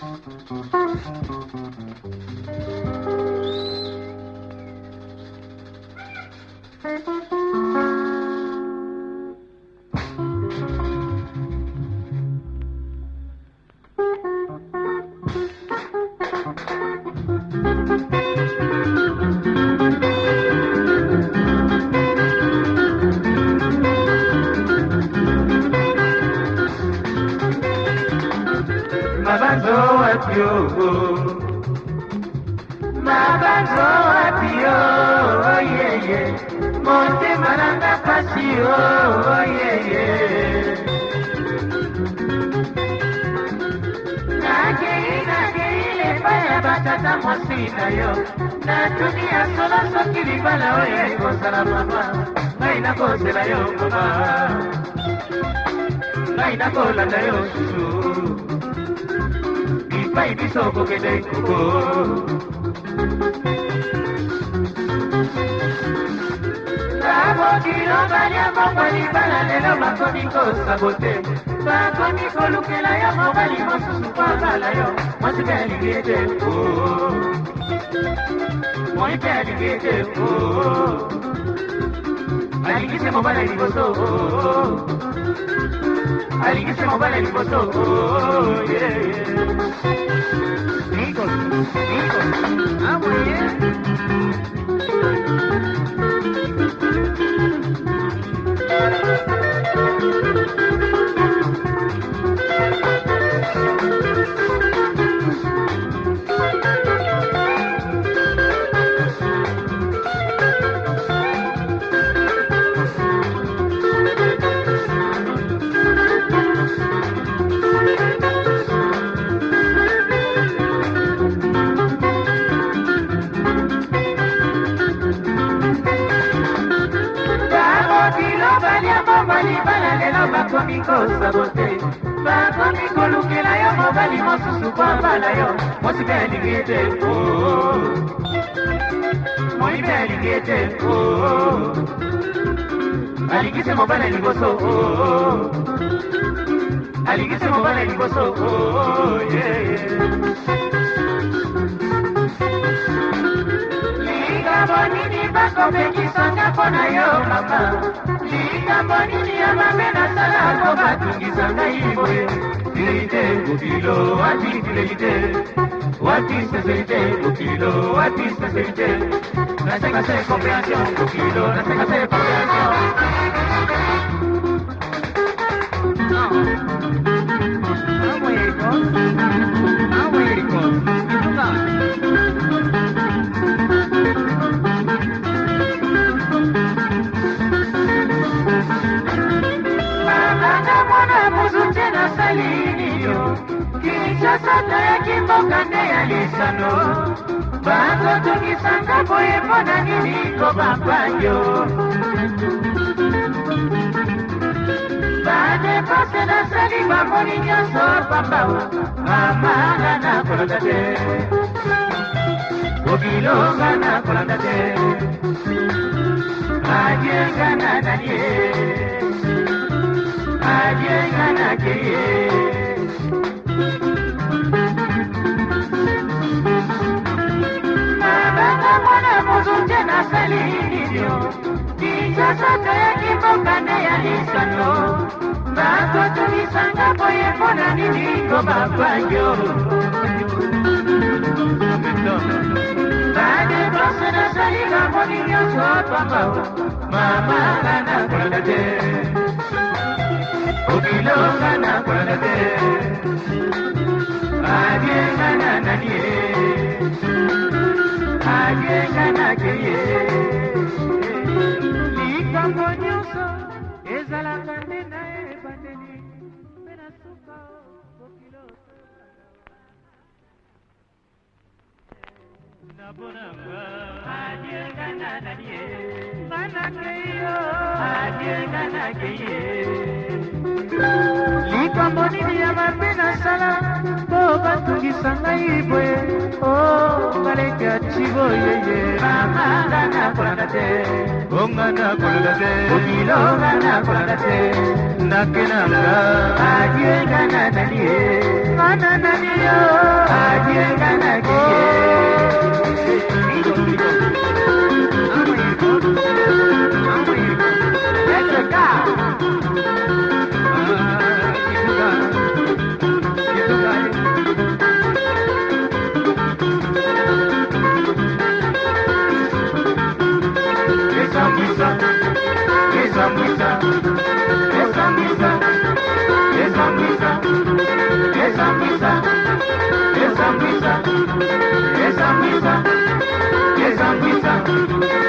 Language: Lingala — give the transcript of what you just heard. Thank you. tiogo mabango wapio oyeye oh motema nanga pasi oyeye oh nakei nakei epai ya batata mwasi na yo natuni ya solo soki libala oyo oh ekozala mama ngai nakozela yo mama ngai nakolanda yo susu baby soko kede lelo bakomi kosabote bakomi kolukela yo mobali i po azala yo mwasi mpe alingi ete moi mpe alingi ete alingise mobala liboso alingi se mobale liboso oh, niko niko amoye ah, lelo bakomi kosabote bakomi kolukela yo mobali mosusu po abala yo mosika elingi ete moyibe elingi ete alingise mobala liboso oh. alingise mobala liboso oh, likambo nini bakopekisanga mpo na yo mama likambo nini ya mabe na bako batungisa ngai boye pilei te mokilo wati pilei te wati seseli te mokilo wati seseli te nasekase compréhension mokilo nasekase compréhension mikutano bakotukisanga boye mpona nini kobakwanjo badepase nasali bamoni nyonso pambawa amanga na kolanda te kokilonga na kolanda te adienga na nanie adienga na keye mwana mozonje nasali libio kinshasaka ya kimboka nde ya lisano bato tumisanga boye mpona nini kobabanyo badepanse nasalinga moni nyonso pamba mamanga nakolaka te okilonga nakolaka te badiengana nanie ajenganaki ye likambo nyonso ezalaka nde na ebandeli mpe na suka bokilo nabonanga ajengana na ye nganake yo ajenganaki ye likambo nini ya mabe nasala mpo batungisa ngai boye o oh, ngaleki boyeye nga nakolaka te onga nakolaka te okilo nga nakolaka te ndake na nga adienga nanani ye nga nanani yo Thank you.